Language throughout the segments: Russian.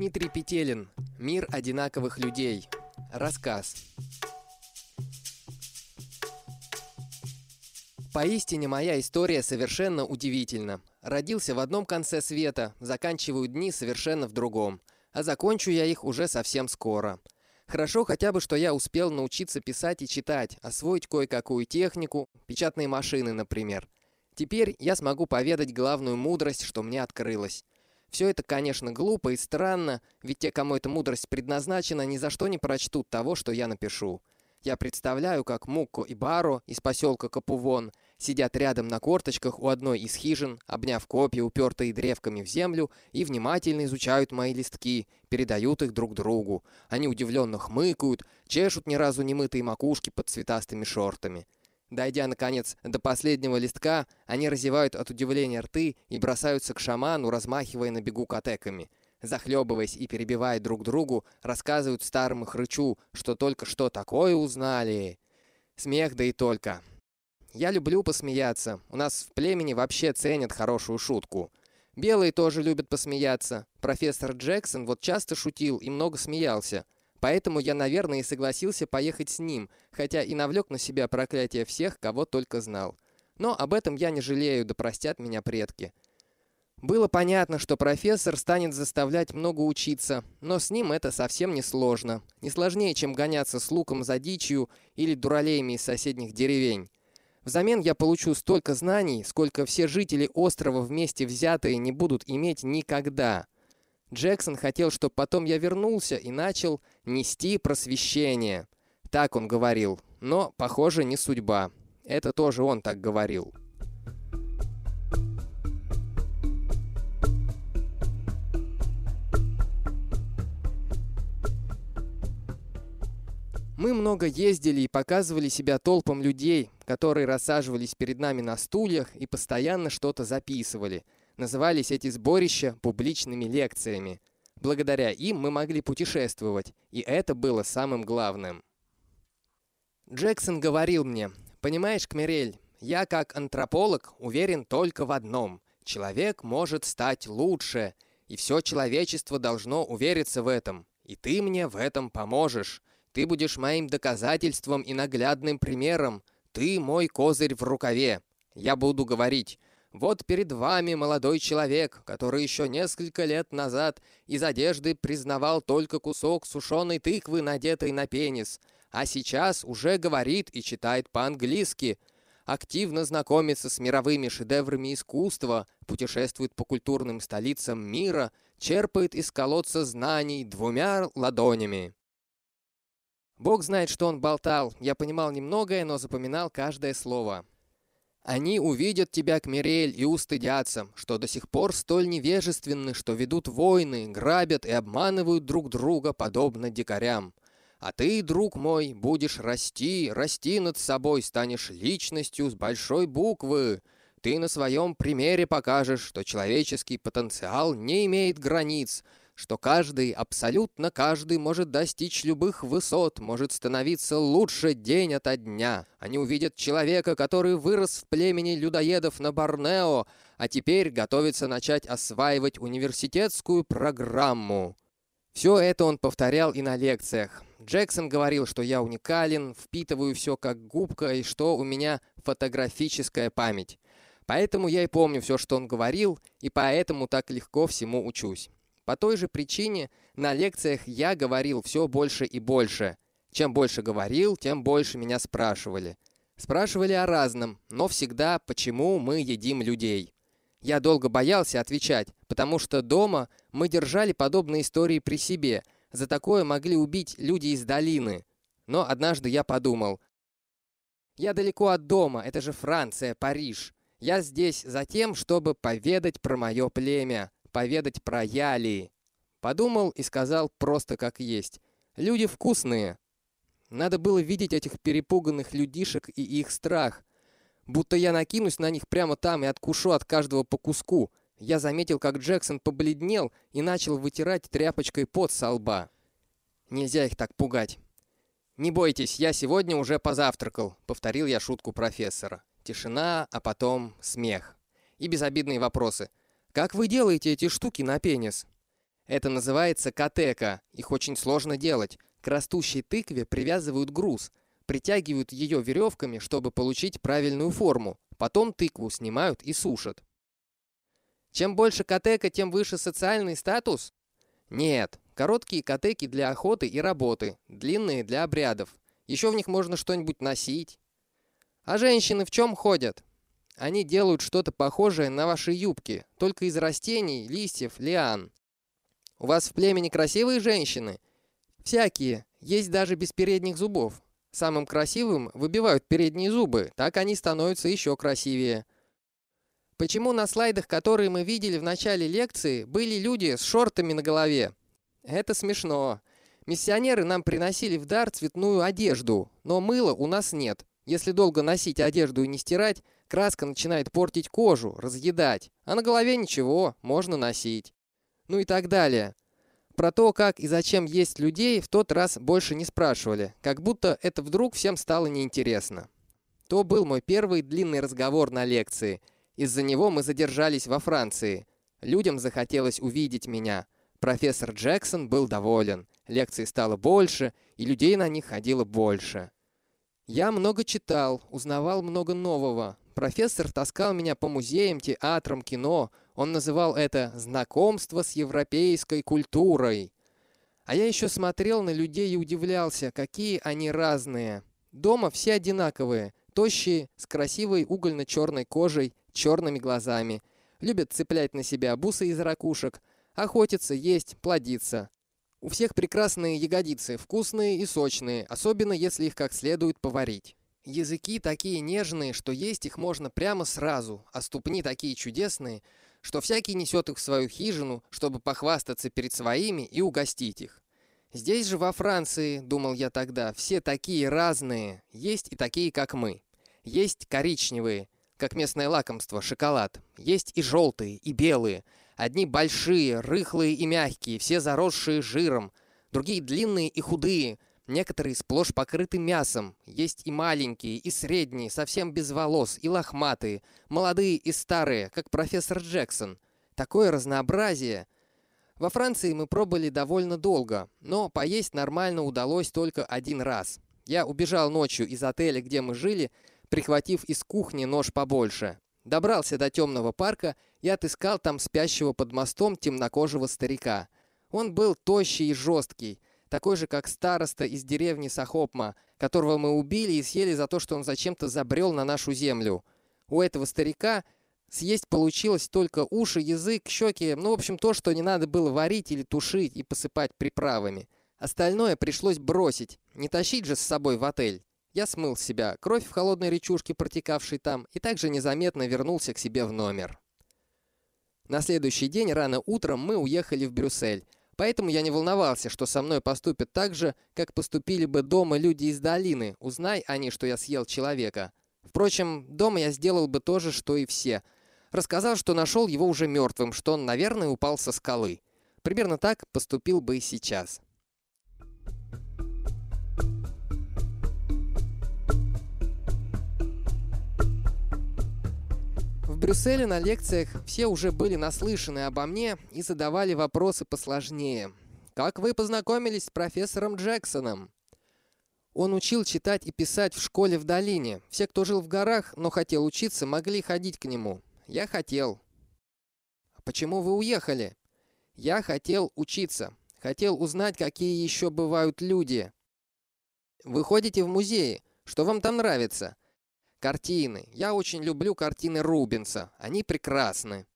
Дмитрий Петелин. Мир одинаковых людей. Рассказ. Поистине моя история совершенно удивительна. Родился в одном конце света, заканчиваю дни совершенно в другом. А закончу я их уже совсем скоро. Хорошо хотя бы, что я успел научиться писать и читать, освоить кое-какую технику, печатные машины, например. Теперь я смогу поведать главную мудрость, что мне открылась. Все это, конечно, глупо и странно, ведь те, кому эта мудрость предназначена, ни за что не прочтут того, что я напишу. Я представляю, как Мукко и Баро из поселка Капувон сидят рядом на корточках у одной из хижин, обняв копья, упертые древками в землю, и внимательно изучают мои листки, передают их друг другу. Они удивленно хмыкают, чешут ни разу не мытые макушки под цветастыми шортами. Дойдя, наконец, до последнего листка, они разевают от удивления рты и бросаются к шаману, размахивая на бегу катеками. Захлебываясь и перебивая друг другу, рассказывают старому хрычу, что только что такое узнали. Смех да и только. Я люблю посмеяться. У нас в племени вообще ценят хорошую шутку. Белые тоже любят посмеяться. Профессор Джексон вот часто шутил и много смеялся. Поэтому я, наверное, и согласился поехать с ним, хотя и навлек на себя проклятие всех, кого только знал. Но об этом я не жалею, да простят меня предки. Было понятно, что профессор станет заставлять много учиться, но с ним это совсем не сложно. Не сложнее, чем гоняться с луком за дичью или дуралеями из соседних деревень. Взамен я получу столько знаний, сколько все жители острова вместе взятые не будут иметь никогда. Джексон хотел, чтобы потом я вернулся и начал нести просвещение. Так он говорил, но, похоже, не судьба. Это тоже он так говорил. Мы много ездили и показывали себя толпам людей, которые рассаживались перед нами на стульях и постоянно что-то записывали – Назывались эти сборища публичными лекциями. Благодаря им мы могли путешествовать, и это было самым главным. Джексон говорил мне, «Понимаешь, Кмирель, я как антрополог уверен только в одном. Человек может стать лучше, и все человечество должно увериться в этом. И ты мне в этом поможешь. Ты будешь моим доказательством и наглядным примером. Ты мой козырь в рукаве. Я буду говорить, вот перед вами молодой человек, который еще несколько лет назад из одежды признавал только кусок сушеной тыквы, надетой на пенис, а сейчас уже говорит и читает по-английски, активно знакомится с мировыми шедеврами искусства, путешествует по культурным столицам мира, черпает из колодца знаний двумя ладонями. Бог знает, что он болтал. Я понимал немногое, но запоминал каждое слово. Они увидят тебя, Кмирель, и устыдятся, что до сих пор столь невежественны, что ведут войны, грабят и обманывают друг друга, подобно дикарям. А ты, друг мой, будешь расти, расти над собой, станешь личностью с большой буквы. Ты на своем примере покажешь, что человеческий потенциал не имеет границ, что каждый, абсолютно каждый может достичь любых высот, может становиться лучше день ото дня. Они увидят человека, который вырос в племени людоедов на Борнео, а теперь готовится начать осваивать университетскую программу. Все это он повторял и на лекциях. Джексон говорил, что я уникален, впитываю все как губка и что у меня фотографическая память. Поэтому я и помню все, что он говорил, и поэтому так легко всему учусь. По той же причине на лекциях я говорил все больше и больше. Чем больше говорил, тем больше меня спрашивали. Спрашивали о разном, но всегда, почему мы едим людей. Я долго боялся отвечать, потому что дома мы держали подобные истории при себе. За такое могли убить люди из долины. Но однажды я подумал, я далеко от дома, это же Франция, Париж. Я здесь за тем, чтобы поведать про мое племя поведать про Яли. Подумал и сказал просто как есть. Люди вкусные. Надо было видеть этих перепуганных людишек и их страх. Будто я накинусь на них прямо там и откушу от каждого по куску. Я заметил, как Джексон побледнел и начал вытирать тряпочкой пот со лба. Нельзя их так пугать. «Не бойтесь, я сегодня уже позавтракал», — повторил я шутку профессора. Тишина, а потом смех. И безобидные вопросы. Как вы делаете эти штуки на пенис? Это называется катека. Их очень сложно делать. К растущей тыкве привязывают груз, притягивают ее веревками, чтобы получить правильную форму. Потом тыкву снимают и сушат. Чем больше катека, тем выше социальный статус? Нет, короткие катеки для охоты и работы, длинные для обрядов. Еще в них можно что-нибудь носить. А женщины в чем ходят? Они делают что-то похожее на ваши юбки, только из растений, листьев, лиан. У вас в племени красивые женщины? Всякие, есть даже без передних зубов. Самым красивым выбивают передние зубы, так они становятся еще красивее. Почему на слайдах, которые мы видели в начале лекции, были люди с шортами на голове? Это смешно. Миссионеры нам приносили в дар цветную одежду, но мыла у нас нет. Если долго носить одежду и не стирать, краска начинает портить кожу, разъедать. А на голове ничего, можно носить. Ну и так далее. Про то, как и зачем есть людей, в тот раз больше не спрашивали, как будто это вдруг всем стало неинтересно. То был мой первый длинный разговор на лекции – из-за него мы задержались во Франции. Людям захотелось увидеть меня. Профессор Джексон был доволен. Лекций стало больше, и людей на них ходило больше. Я много читал, узнавал много нового. Профессор таскал меня по музеям, театрам, кино. Он называл это «знакомство с европейской культурой». А я еще смотрел на людей и удивлялся, какие они разные. Дома все одинаковые, тощие, с красивой угольно-черной кожей, черными глазами, любят цеплять на себя бусы из ракушек, охотиться, есть, плодиться. У всех прекрасные ягодицы, вкусные и сочные, особенно если их как следует поварить. Языки такие нежные, что есть их можно прямо сразу, а ступни такие чудесные, что всякий несет их в свою хижину, чтобы похвастаться перед своими и угостить их. Здесь же во Франции, думал я тогда, все такие разные, есть и такие, как мы. Есть коричневые, как местное лакомство, шоколад. Есть и желтые, и белые. Одни большие, рыхлые и мягкие, все заросшие жиром. Другие длинные и худые. Некоторые сплошь покрыты мясом. Есть и маленькие, и средние, совсем без волос, и лохматые. Молодые и старые, как профессор Джексон. Такое разнообразие. Во Франции мы пробыли довольно долго, но поесть нормально удалось только один раз. Я убежал ночью из отеля, где мы жили, прихватив из кухни нож побольше. Добрался до темного парка и отыскал там спящего под мостом темнокожего старика. Он был тощий и жесткий, такой же, как староста из деревни Сахопма, которого мы убили и съели за то, что он зачем-то забрел на нашу землю. У этого старика съесть получилось только уши, язык, щеки, ну, в общем, то, что не надо было варить или тушить и посыпать приправами. Остальное пришлось бросить, не тащить же с собой в отель. Я смыл себя кровь в холодной речушке, протекавшей там, и также незаметно вернулся к себе в номер. На следующий день рано утром мы уехали в Брюссель, поэтому я не волновался, что со мной поступят так же, как поступили бы дома люди из долины, узнай они, что я съел человека. Впрочем, дома я сделал бы то же, что и все. Рассказал, что нашел его уже мертвым, что он, наверное, упал со скалы. Примерно так поступил бы и сейчас. Брюсселе на лекциях все уже были наслышаны обо мне и задавали вопросы посложнее. «Как вы познакомились с профессором Джексоном?» Он учил читать и писать в школе в долине. Все, кто жил в горах, но хотел учиться, могли ходить к нему. Я хотел. «Почему вы уехали?» «Я хотел учиться. Хотел узнать, какие еще бывают люди». «Вы ходите в музеи. Что вам там нравится?» Картины. Я очень люблю картины Рубенса. Они прекрасны.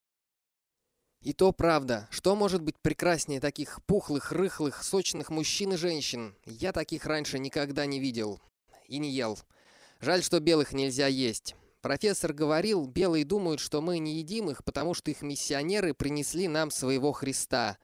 И то правда. Что может быть прекраснее таких пухлых, рыхлых, сочных мужчин и женщин? Я таких раньше никогда не видел. И не ел. Жаль, что белых нельзя есть. Профессор говорил, белые думают, что мы не едим их, потому что их миссионеры принесли нам своего Христа.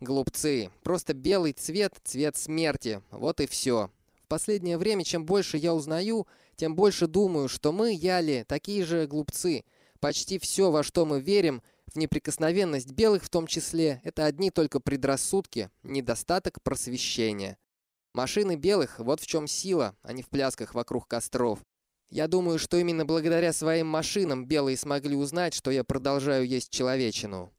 Глупцы. Просто белый цвет – цвет смерти. Вот и все. Последнее время, чем больше я узнаю, тем больше думаю, что мы, Яли, такие же глупцы. Почти все, во что мы верим, в неприкосновенность белых в том числе, это одни только предрассудки, недостаток просвещения. Машины белых – вот в чем сила, а не в плясках вокруг костров. Я думаю, что именно благодаря своим машинам белые смогли узнать, что я продолжаю есть человечину.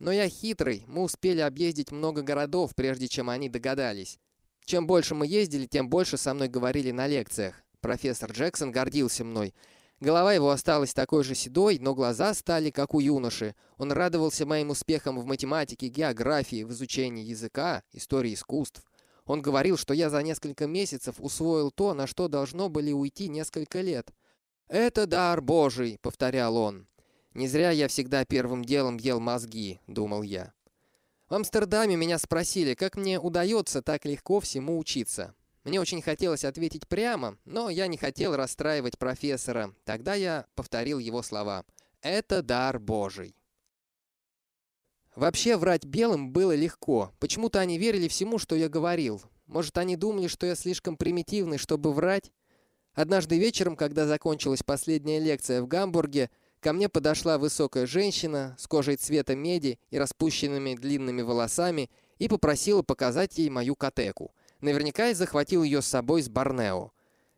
Но я хитрый, мы успели объездить много городов, прежде чем они догадались. Чем больше мы ездили, тем больше со мной говорили на лекциях. Профессор Джексон гордился мной. Голова его осталась такой же седой, но глаза стали как у юноши. Он радовался моим успехам в математике, географии, в изучении языка, истории искусств. Он говорил, что я за несколько месяцев усвоил то, на что должно были уйти несколько лет. «Это дар Божий», — повторял он. «Не зря я всегда первым делом ел мозги», — думал я. В Амстердаме меня спросили, как мне удается так легко всему учиться. Мне очень хотелось ответить прямо, но я не хотел расстраивать профессора. Тогда я повторил его слова. «Это дар Божий». Вообще врать белым было легко. Почему-то они верили всему, что я говорил. Может, они думали, что я слишком примитивный, чтобы врать? Однажды вечером, когда закончилась последняя лекция в Гамбурге, ко мне подошла высокая женщина с кожей цвета меди и распущенными длинными волосами и попросила показать ей мою катеку. Наверняка я захватил ее с собой с Борнео.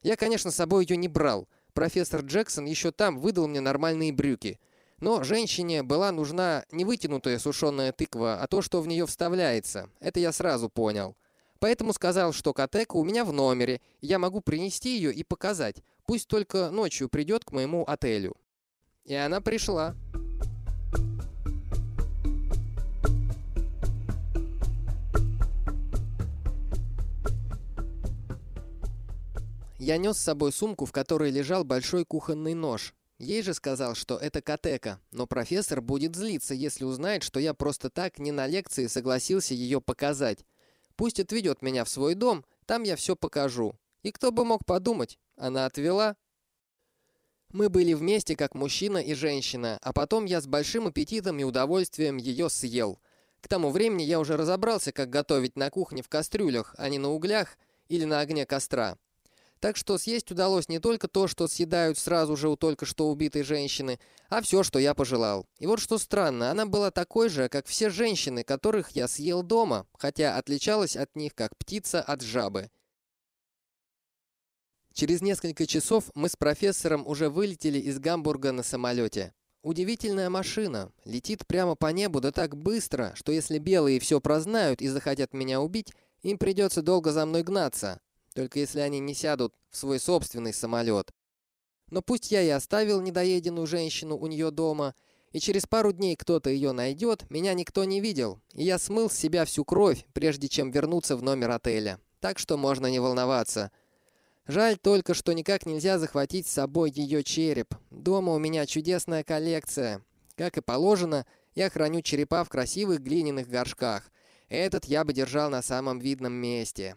Я, конечно, с собой ее не брал. Профессор Джексон еще там выдал мне нормальные брюки. Но женщине была нужна не вытянутая сушеная тыква, а то, что в нее вставляется. Это я сразу понял. Поэтому сказал, что катека у меня в номере, я могу принести ее и показать. Пусть только ночью придет к моему отелю. И она пришла. Я нес с собой сумку, в которой лежал большой кухонный нож. Ей же сказал, что это катека, но профессор будет злиться, если узнает, что я просто так не на лекции согласился ее показать. Пусть отведет меня в свой дом, там я все покажу. И кто бы мог подумать, она отвела. Мы были вместе как мужчина и женщина, а потом я с большим аппетитом и удовольствием ее съел. К тому времени я уже разобрался, как готовить на кухне в кастрюлях, а не на углях или на огне костра. Так что съесть удалось не только то, что съедают сразу же у только что убитой женщины, а все, что я пожелал. И вот что странно, она была такой же, как все женщины, которых я съел дома, хотя отличалась от них как птица от жабы. Через несколько часов мы с профессором уже вылетели из Гамбурга на самолете. Удивительная машина. Летит прямо по небу да так быстро, что если белые все прознают и захотят меня убить, им придется долго за мной гнаться только если они не сядут в свой собственный самолет. Но пусть я и оставил недоеденную женщину у нее дома, и через пару дней кто-то ее найдет, меня никто не видел, и я смыл с себя всю кровь, прежде чем вернуться в номер отеля. Так что можно не волноваться. Жаль только, что никак нельзя захватить с собой ее череп. Дома у меня чудесная коллекция. Как и положено, я храню черепа в красивых глиняных горшках. Этот я бы держал на самом видном месте.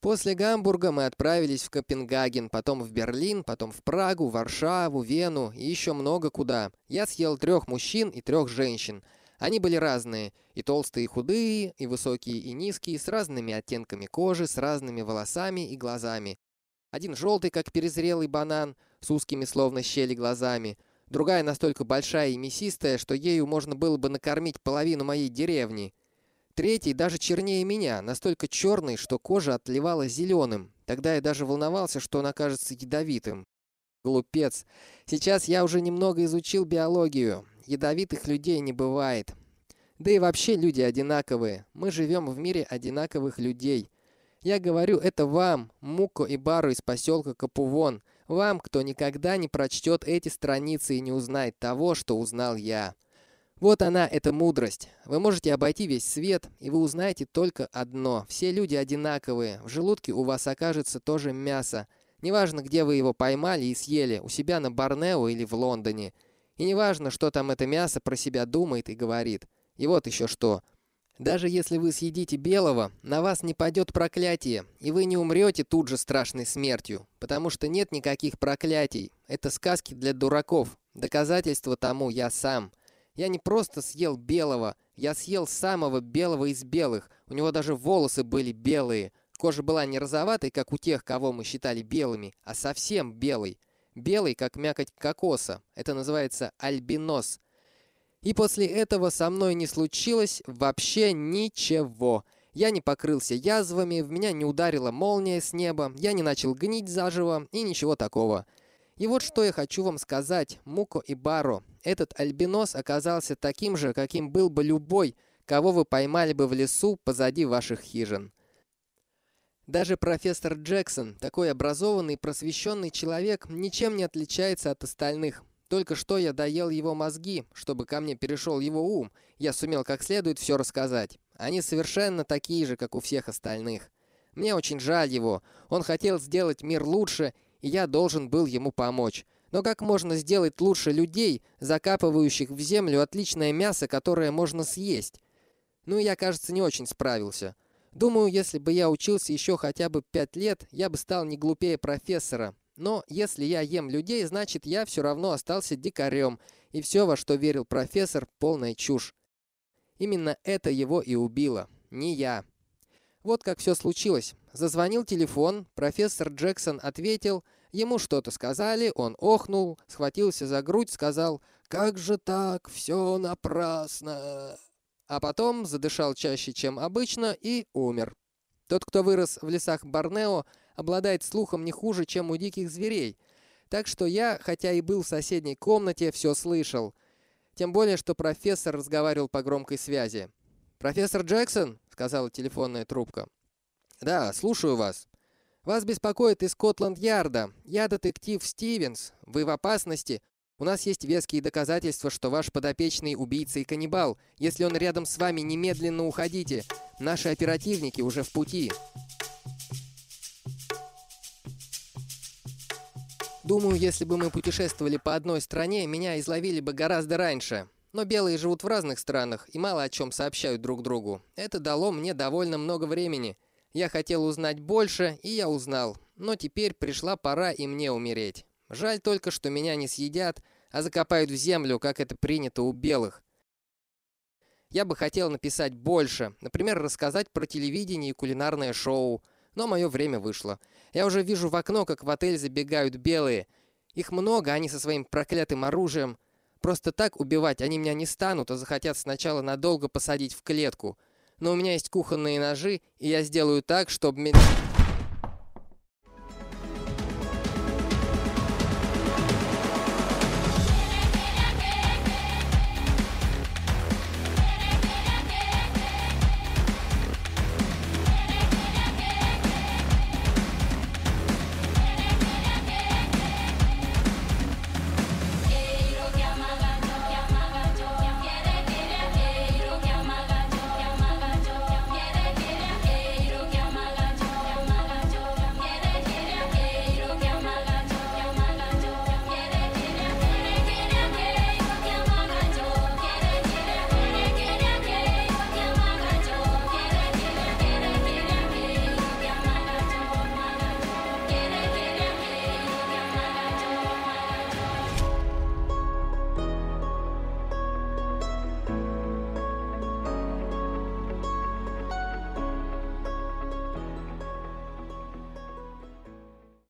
После Гамбурга мы отправились в Копенгаген, потом в Берлин, потом в Прагу, Варшаву, Вену и еще много куда. Я съел трех мужчин и трех женщин. Они были разные, и толстые, и худые, и высокие, и низкие, с разными оттенками кожи, с разными волосами и глазами. Один желтый, как перезрелый банан, с узкими, словно щели, глазами. Другая настолько большая и мясистая, что ею можно было бы накормить половину моей деревни. Третий даже чернее меня, настолько черный, что кожа отливала зеленым. Тогда я даже волновался, что он окажется ядовитым. Глупец. Сейчас я уже немного изучил биологию. Ядовитых людей не бывает. Да и вообще люди одинаковые. Мы живем в мире одинаковых людей. Я говорю это вам, Муко и Бару из поселка Капувон. Вам, кто никогда не прочтет эти страницы и не узнает того, что узнал я. Вот она, эта мудрость. Вы можете обойти весь свет, и вы узнаете только одно. Все люди одинаковые. В желудке у вас окажется тоже мясо. Неважно, где вы его поймали и съели, у себя на Борнео или в Лондоне. И неважно, что там это мясо про себя думает и говорит. И вот еще что. Даже если вы съедите белого, на вас не падет проклятие, и вы не умрете тут же страшной смертью, потому что нет никаких проклятий. Это сказки для дураков. Доказательство тому я сам. Я не просто съел белого, я съел самого белого из белых. У него даже волосы были белые. Кожа была не розоватой, как у тех, кого мы считали белыми, а совсем белой. Белый, как мякоть кокоса. Это называется альбинос. И после этого со мной не случилось вообще ничего. Я не покрылся язвами, в меня не ударила молния с неба, я не начал гнить заживо и ничего такого. И вот что я хочу вам сказать, Муко и Баро. Этот альбинос оказался таким же, каким был бы любой, кого вы поймали бы в лесу позади ваших хижин. Даже профессор Джексон, такой образованный просвещенный человек, ничем не отличается от остальных. Только что я доел его мозги, чтобы ко мне перешел его ум. Я сумел как следует все рассказать. Они совершенно такие же, как у всех остальных. Мне очень жаль его. Он хотел сделать мир лучше, и я должен был ему помочь. Но как можно сделать лучше людей, закапывающих в землю отличное мясо, которое можно съесть? Ну, я, кажется, не очень справился. Думаю, если бы я учился еще хотя бы пять лет, я бы стал не глупее профессора. Но если я ем людей, значит, я все равно остался дикарем, и все, во что верил профессор, полная чушь. Именно это его и убило, не я. Вот как все случилось. Зазвонил телефон, профессор Джексон ответил, ему что-то сказали, он охнул, схватился за грудь, сказал «Как же так? Все напрасно!» А потом задышал чаще, чем обычно, и умер. Тот, кто вырос в лесах Борнео, обладает слухом не хуже, чем у диких зверей. Так что я, хотя и был в соседней комнате, все слышал. Тем более, что профессор разговаривал по громкой связи. «Профессор Джексон?» — сказала телефонная трубка. «Да, слушаю вас. Вас беспокоит из Скотланд-Ярда. Я детектив Стивенс. Вы в опасности. У нас есть веские доказательства, что ваш подопечный убийца и каннибал. Если он рядом с вами, немедленно уходите. Наши оперативники уже в пути. Думаю, если бы мы путешествовали по одной стране, меня изловили бы гораздо раньше. Но белые живут в разных странах и мало о чем сообщают друг другу. Это дало мне довольно много времени. Я хотел узнать больше, и я узнал. Но теперь пришла пора и мне умереть. Жаль только, что меня не съедят, а закопают в землю, как это принято у белых. Я бы хотел написать больше, например, рассказать про телевидение и кулинарное шоу, но мое время вышло. Я уже вижу в окно, как в отель забегают белые. Их много, они со своим проклятым оружием. Просто так убивать они меня не станут, а захотят сначала надолго посадить в клетку. Но у меня есть кухонные ножи, и я сделаю так, чтобы...